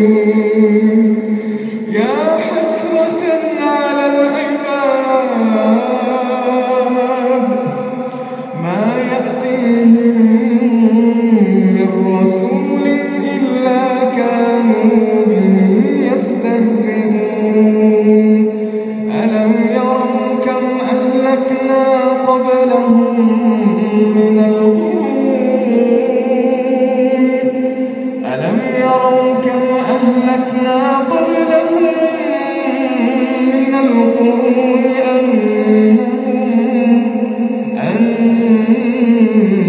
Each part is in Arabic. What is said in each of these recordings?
you. القرون أنهم, أنهم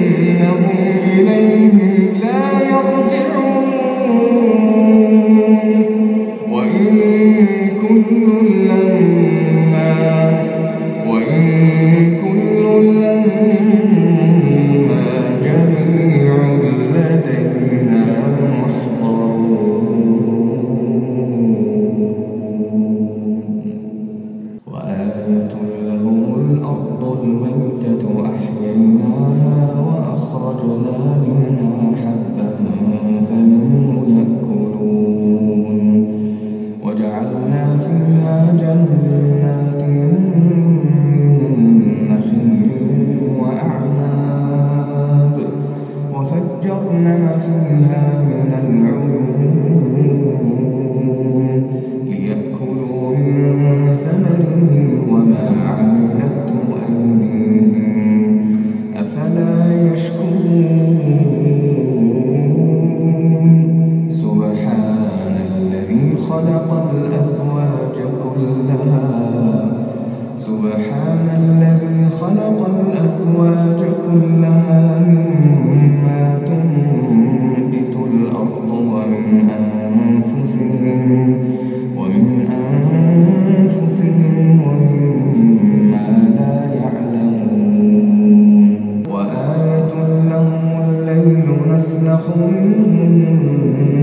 إنهم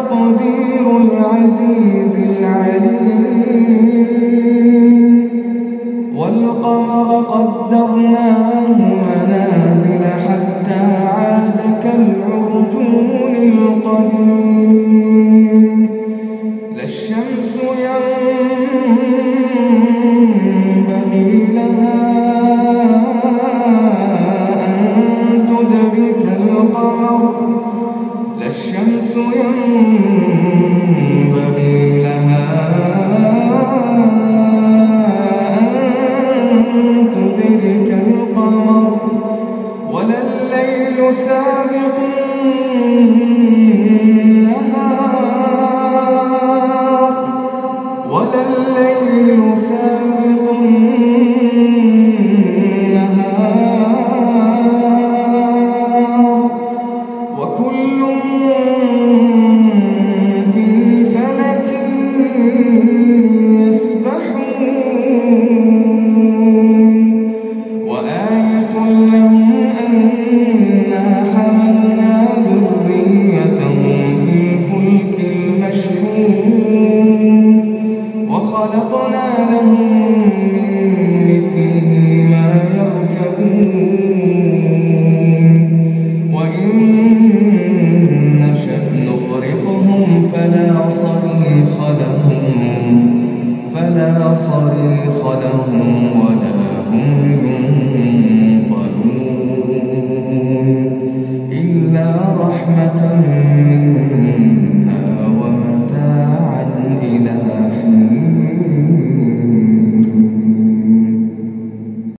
تقدير العزيز العليم. والقمر قدرناه منازل حتى عاد كالعرجون القديم. والليل ساعة لهم